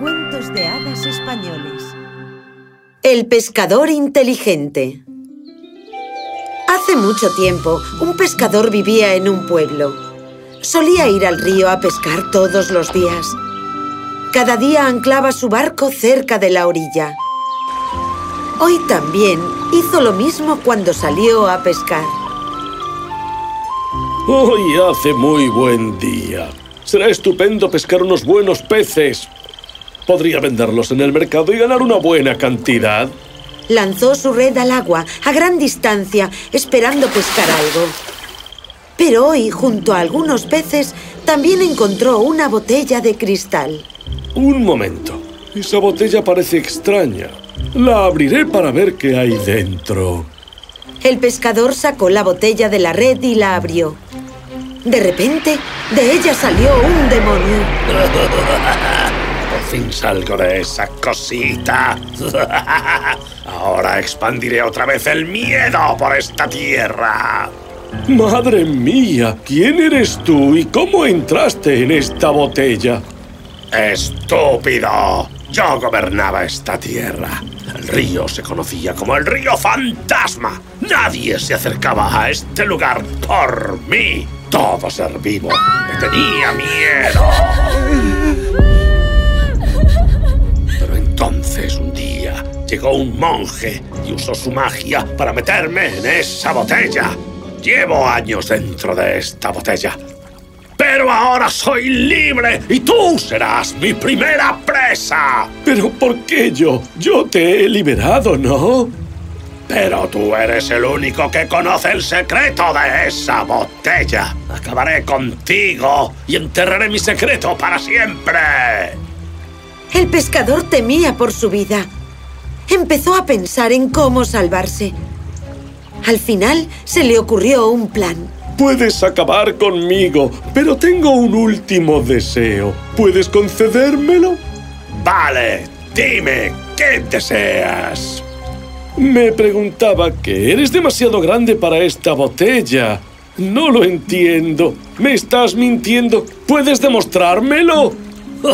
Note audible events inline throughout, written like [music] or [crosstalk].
Cuentos de hadas españoles El pescador inteligente Hace mucho tiempo, un pescador vivía en un pueblo. Solía ir al río a pescar todos los días. Cada día anclaba su barco cerca de la orilla. Hoy también hizo lo mismo cuando salió a pescar. Hoy hace muy buen día. Será estupendo pescar unos buenos peces. Podría venderlos en el mercado y ganar una buena cantidad. Lanzó su red al agua a gran distancia, esperando pescar algo. Pero hoy, junto a algunos peces, también encontró una botella de cristal. Un momento. Esa botella parece extraña. La abriré para ver qué hay dentro. El pescador sacó la botella de la red y la abrió. De repente, de ella salió un demonio. [laughs] Por fin salgo de esa cosita. [laughs] Ahora expandiré otra vez el miedo por esta tierra. ¡Madre mía! ¿Quién eres tú y cómo entraste en esta botella? ¡Estúpido! Yo gobernaba esta tierra. El río se conocía como el río fantasma. Nadie se acercaba a este lugar por mí. Todo ser vivo me tenía miedo. Pero entonces un día llegó un monje y usó su magia para meterme en esa botella. Llevo años dentro de esta botella. Pero ahora soy libre y tú serás mi primera presa. ¿Pero por qué yo? Yo te he liberado, ¿no? Pero tú eres el único que conoce el secreto de esa botella. Acabaré contigo y enterraré mi secreto para siempre. El pescador temía por su vida. Empezó a pensar en cómo salvarse. Al final se le ocurrió un plan. Puedes acabar conmigo, pero tengo un último deseo. ¿Puedes concedérmelo? Vale, dime, ¿qué deseas? Me preguntaba que eres demasiado grande para esta botella. No lo entiendo. ¿Me estás mintiendo? ¿Puedes demostrármelo? [laughs]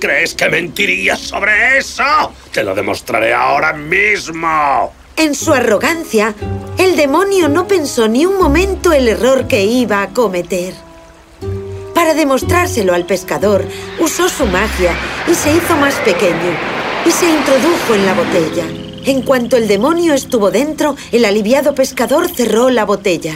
¿Crees que mentiría sobre eso? Te lo demostraré ahora mismo. En su arrogancia, el demonio no pensó ni un momento el error que iba a cometer. Para demostrárselo al pescador, usó su magia y se hizo más pequeño y se introdujo en la botella. En cuanto el demonio estuvo dentro, el aliviado pescador cerró la botella.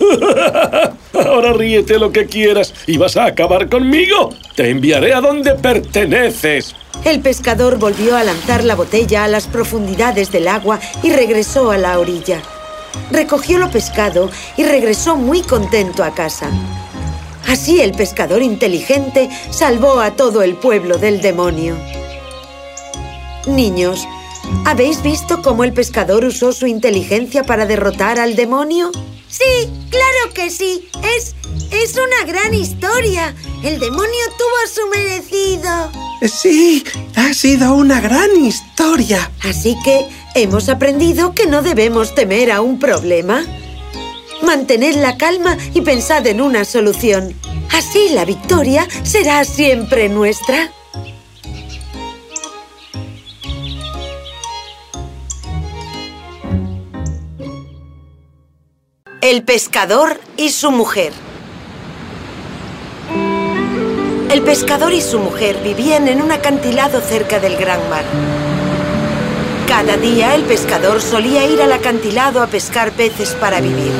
[laughs] Ahora ríete lo que quieras y vas a acabar conmigo. Te enviaré a donde perteneces. El pescador volvió a lanzar la botella a las profundidades del agua y regresó a la orilla. Recogió lo pescado y regresó muy contento a casa. Así el pescador inteligente salvó a todo el pueblo del demonio. Niños, ¿habéis visto cómo el pescador usó su inteligencia para derrotar al demonio? Sí, claro que sí. Es, es una gran historia. El demonio tuvo su merecido. Sí, ha sido una gran historia. Así que hemos aprendido que no debemos temer a un problema. Mantened la calma y pensad en una solución. Así la victoria será siempre nuestra. El pescador y su mujer El pescador y su mujer vivían en un acantilado cerca del gran mar. Cada día el pescador solía ir al acantilado a pescar peces para vivir.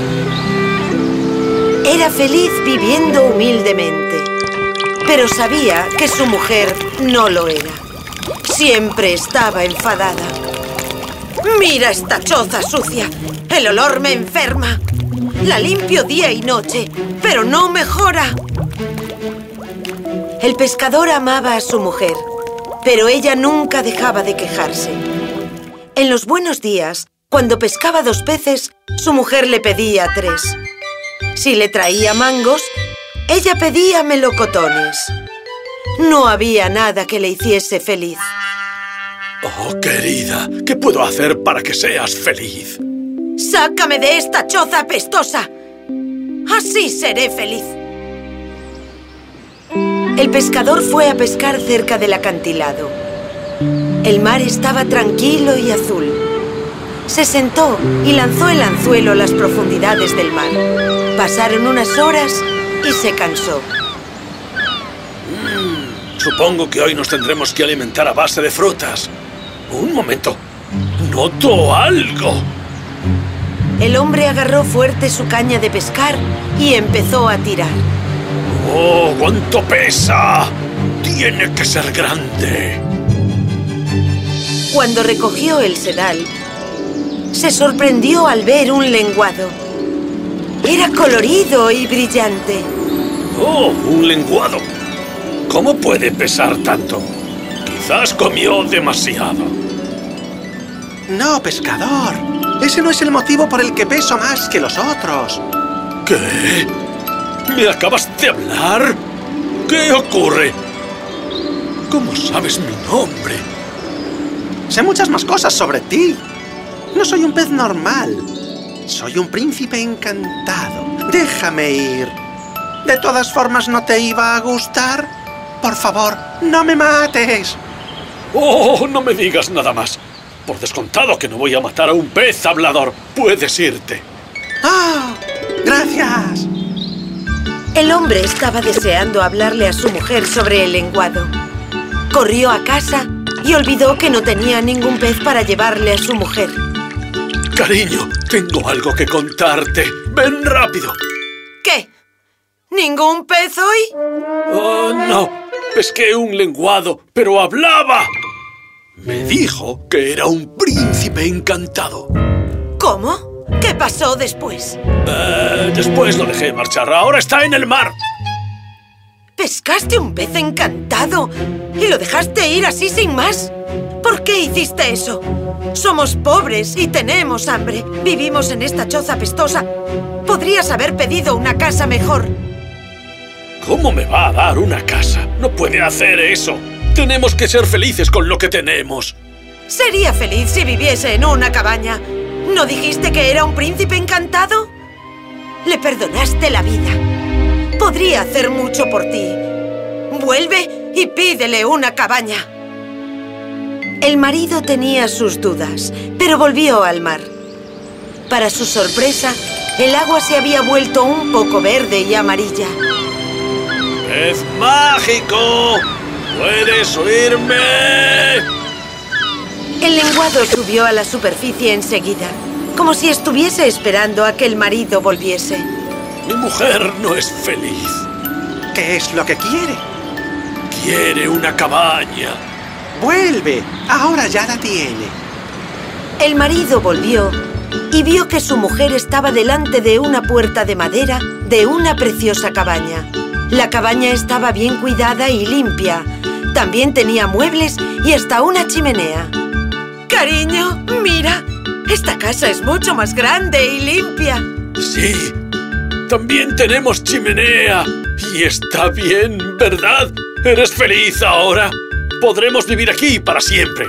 Era feliz viviendo humildemente, pero sabía que su mujer no lo era. Siempre estaba enfadada. ¡Mira esta choza sucia! ¡El olor me enferma! La limpio día y noche, pero no mejora. El pescador amaba a su mujer, pero ella nunca dejaba de quejarse. En los buenos días, cuando pescaba dos peces, su mujer le pedía tres. Si le traía mangos, ella pedía melocotones. No había nada que le hiciese feliz. Oh, querida, ¿qué puedo hacer para que seas feliz? ¡Sácame de esta choza apestosa! Así seré feliz. El pescador fue a pescar cerca del acantilado. El mar estaba tranquilo y azul. Se sentó y lanzó el anzuelo a las profundidades del mar. Pasaron unas horas y se cansó. Supongo que hoy nos tendremos que alimentar a base de frutas. Un momento. Noto algo. El hombre agarró fuerte su caña de pescar y empezó a tirar. ¡Oh, cuánto pesa! Tiene que ser grande. Cuando recogió el sedal, se sorprendió al ver un lenguado. Era colorido y brillante. ¡Oh, un lenguado! ¿Cómo puede pesar tanto? Quizás comió demasiado. No, pescador. Ese no es el motivo por el que peso más que los otros. ¿Qué? ¿Me acabas de hablar? ¿Qué ocurre? ¿Cómo sabes mi nombre? Sé muchas más cosas sobre ti. No soy un pez normal. Soy un príncipe encantado. Déjame ir. De todas formas, ¿no te iba a gustar? Por favor, no me mates. ¡Oh, no me digas nada más! Por descontado que no voy a matar a un pez hablador. Puedes irte. ¡Ah! ¡Gracias! El hombre estaba deseando hablarle a su mujer sobre el lenguado. Corrió a casa y olvidó que no tenía ningún pez para llevarle a su mujer. Cariño, tengo algo que contarte. Ven rápido. ¿Qué? ¿Ningún pez hoy? Oh, no. Pesqué un lenguado, pero hablaba. Me dijo que era un príncipe encantado. ¿Cómo? ¿Qué pasó después? Eh, después lo dejé marchar. Ahora está en el mar. ¿Pescaste un pez encantado y lo dejaste ir así sin más? ¿Por qué hiciste eso? Somos pobres y tenemos hambre. Vivimos en esta choza pestosa. Podrías haber pedido una casa mejor. ¿Cómo me va a dar una casa? No puede hacer eso. Tenemos que ser felices con lo que tenemos. Sería feliz si viviese en una cabaña. ¿No dijiste que era un príncipe encantado? Le perdonaste la vida. Podría hacer mucho por ti. Vuelve y pídele una cabaña. El marido tenía sus dudas, pero volvió al mar. Para su sorpresa, el agua se había vuelto un poco verde y amarilla. ¡Es mágico! ¿Puedes oírme? El lenguado subió a la superficie enseguida, como si estuviese esperando a que el marido volviese. Mi mujer no es feliz. ¿Qué es lo que quiere? Quiere una cabaña. ¡Vuelve! Ahora ya la tiene. El marido volvió y vio que su mujer estaba delante de una puerta de madera de una preciosa cabaña. La cabaña estaba bien cuidada y limpia. También tenía muebles y hasta una chimenea. Cariño, mira. Esta casa es mucho más grande y limpia. Sí. También tenemos chimenea. Y está bien, ¿verdad? ¿Eres feliz ahora? Podremos vivir aquí para siempre.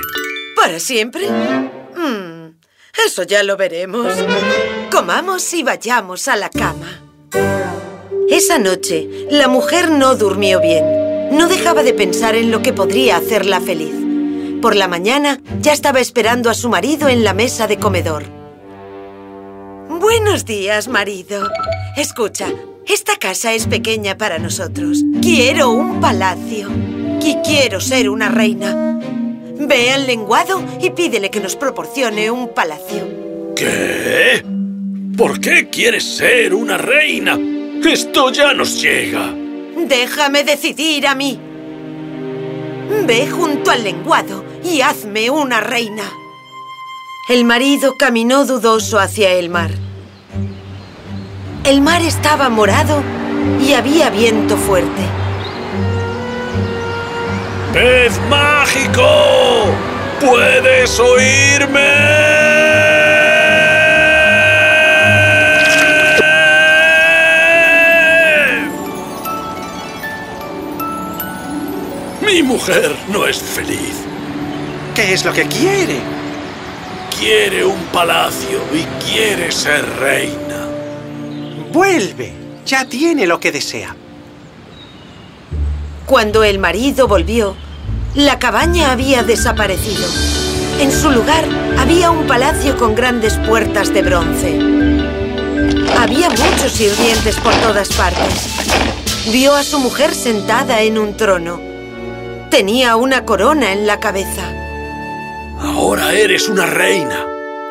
¿Para siempre? Mm, eso ya lo veremos. Comamos y vayamos a la cama. Esa noche, la mujer no durmió bien. No dejaba de pensar en lo que podría hacerla feliz. Por la mañana, ya estaba esperando a su marido en la mesa de comedor. Buenos días, marido. Escucha, esta casa es pequeña para nosotros. Quiero un palacio. Y quiero ser una reina. Ve al lenguado y pídele que nos proporcione un palacio. ¿Qué? ¿Por qué quieres ser una reina? Esto ya nos llega. Déjame decidir a mí. Ve junto al lenguado y hazme una reina. El marido caminó dudoso hacia el mar. El mar estaba morado y había viento fuerte. ¡Pez mágico! ¿Puedes oírme? Mujer no es feliz. ¿Qué es lo que quiere? Quiere un palacio y quiere ser reina. Vuelve. Ya tiene lo que desea. Cuando el marido volvió, la cabaña había desaparecido. En su lugar había un palacio con grandes puertas de bronce. Había muchos sirvientes por todas partes. Vio a su mujer sentada en un trono. Tenía una corona en la cabeza. Ahora eres una reina.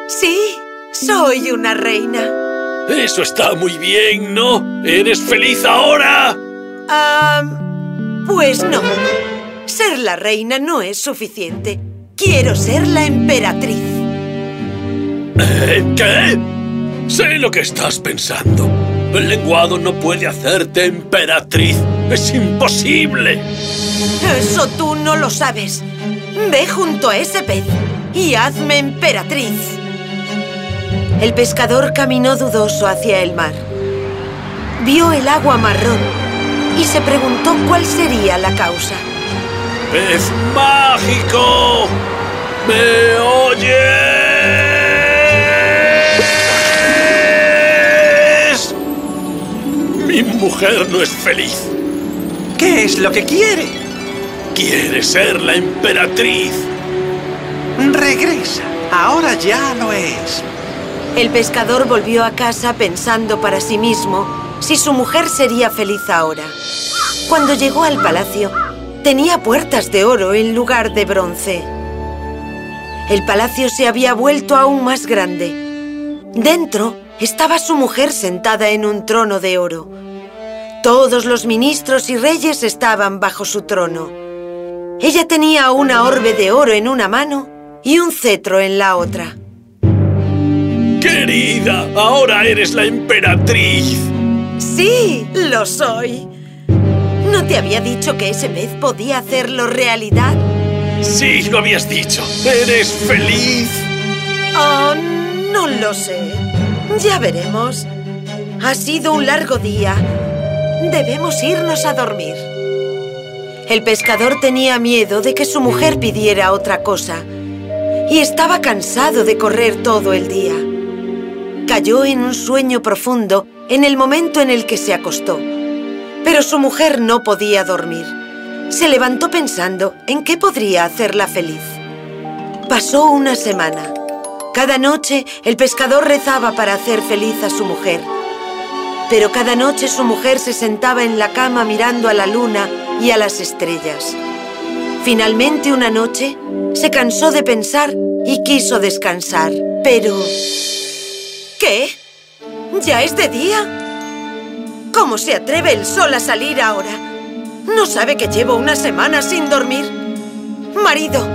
Sí, soy una reina. Eso está muy bien, ¿no? ¿Eres feliz ahora? Ah, pues no. Ser la reina no es suficiente. Quiero ser la emperatriz. ¿Eh? ¿Qué? Sé lo que estás pensando. El lenguado no puede hacerte emperatriz. ¡Es imposible! Eso tú no lo sabes. Ve junto a ese pez y hazme emperatriz. El pescador caminó dudoso hacia el mar. Vio el agua marrón y se preguntó cuál sería la causa. ¡Pez mágico! ¿Me oyes? Mi mujer no es feliz. ¿Qué es lo que quiere? Quiere ser la emperatriz. Regresa. Ahora ya lo es. El pescador volvió a casa pensando para sí mismo si su mujer sería feliz ahora. Cuando llegó al palacio, tenía puertas de oro en lugar de bronce. El palacio se había vuelto aún más grande. Dentro estaba su mujer sentada en un trono de oro. Todos los ministros y reyes estaban bajo su trono. Ella tenía una orbe de oro en una mano y un cetro en la otra. Querida, ahora eres la emperatriz. Sí, lo soy. ¿No te había dicho que ese pez podía hacerlo realidad? Sí, lo habías dicho. ¿Eres feliz? Oh, no lo sé. Ya veremos. Ha sido un largo día. Debemos irnos a dormir. El pescador tenía miedo de que su mujer pidiera otra cosa y estaba cansado de correr todo el día. Cayó en un sueño profundo en el momento en el que se acostó. Pero su mujer no podía dormir. Se levantó pensando en qué podría hacerla feliz. Pasó una semana. Cada noche el pescador rezaba para hacer feliz a su mujer. Pero cada noche su mujer se sentaba en la cama mirando a la luna y a las estrellas. Finalmente una noche se cansó de pensar y quiso descansar. Pero... ¿Qué? ¿Ya es de día? ¿Cómo se atreve el sol a salir ahora? ¿No sabe que llevo una semana sin dormir? Marido,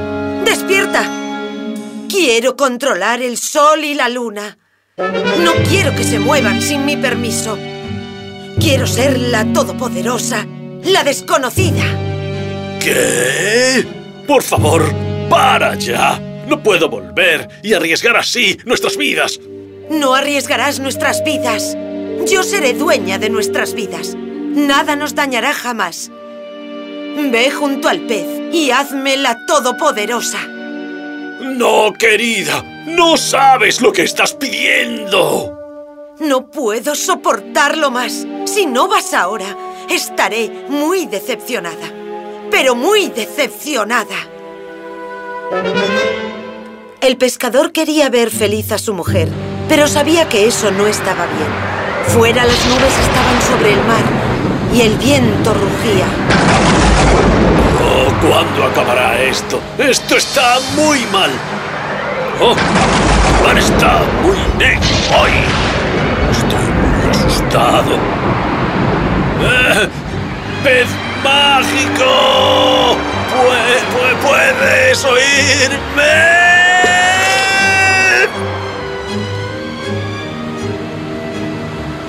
despierta. Quiero controlar el sol y la luna. No quiero que se muevan sin mi permiso. Quiero ser la todopoderosa, la desconocida. ¿Qué? Por favor, para ya. No puedo volver y arriesgar así nuestras vidas. No arriesgarás nuestras vidas. Yo seré dueña de nuestras vidas. Nada nos dañará jamás. Ve junto al pez y hazme la todopoderosa. No, querida. No sabes lo que estás pidiendo. No puedo soportarlo más. Si no vas ahora, estaré muy decepcionada. Pero muy decepcionada. El pescador quería ver feliz a su mujer, pero sabía que eso no estaba bien. Fuera las nubes estaban sobre el mar y el viento rugía. ¿Cuándo acabará esto? Esto está muy mal. Oh, está muy negro hoy. Estoy muy asustado. ¡Eh! ¡Pez mágico! ¿Puedes oírme?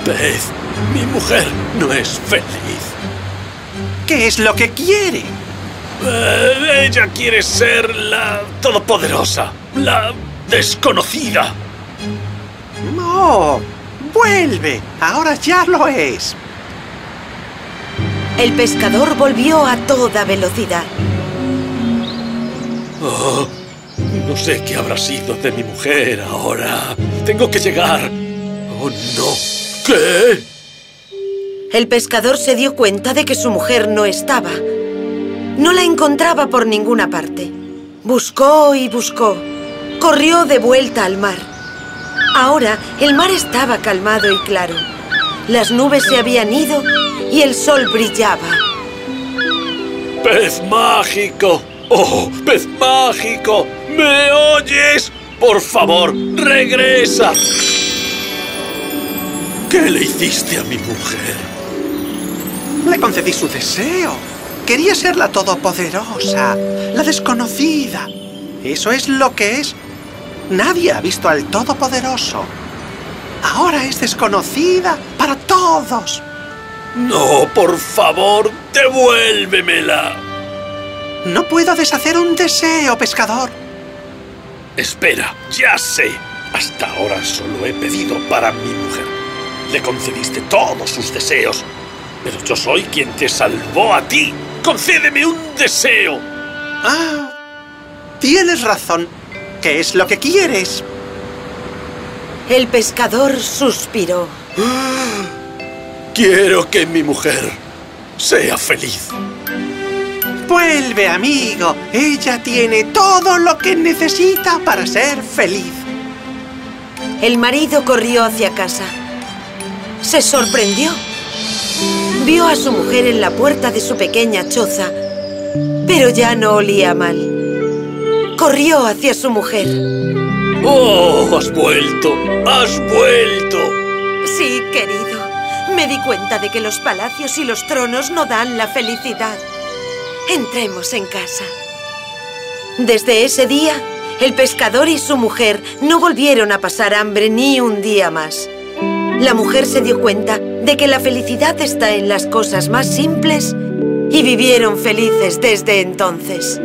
Pez, mi mujer no es feliz. ¿Qué es lo que quiere? Eh, ella quiere ser la todopoderosa, la desconocida. No, vuelve. Ahora ya lo es. El pescador volvió a toda velocidad. Oh, no sé qué habrá sido de mi mujer ahora. Tengo que llegar. Oh, no. ¿Qué? El pescador se dio cuenta de que su mujer no estaba. No la encontraba por ninguna parte. Buscó y buscó. Corrió de vuelta al mar. Ahora el mar estaba calmado y claro. Las nubes se habían ido y el sol brillaba. ¡Pez mágico! ¡Oh, pez mágico! ¿Me oyes? Por favor, regresa. ¿Qué le hiciste a mi mujer? Le concedí su deseo. Quería ser la todopoderosa, la desconocida. Eso es lo que es. Nadie ha visto al todopoderoso. Ahora es desconocida para todos. No, por favor, devuélvemela. No puedo deshacer un deseo, pescador. Espera, ya sé. Hasta ahora solo he pedido para mi mujer. Le concediste todos sus deseos. Pero yo soy quien te salvó a ti. ¡Concédeme un deseo! Ah, tienes razón. ¿Qué es lo que quieres? El pescador suspiró. [gasps] Quiero que mi mujer sea feliz. Vuelve, amigo. Ella tiene todo lo que necesita para ser feliz. El marido corrió hacia casa. Se sorprendió. Vio a su mujer en la puerta de su pequeña choza, pero ya no olía mal. Corrió hacia su mujer. ¡Oh, has vuelto! ¡Has vuelto! Sí, querido. Me di cuenta de que los palacios y los tronos no dan la felicidad. Entremos en casa. Desde ese día, el pescador y su mujer no volvieron a pasar hambre ni un día más. La mujer se dio cuenta de que la felicidad está en las cosas más simples y vivieron felices desde entonces.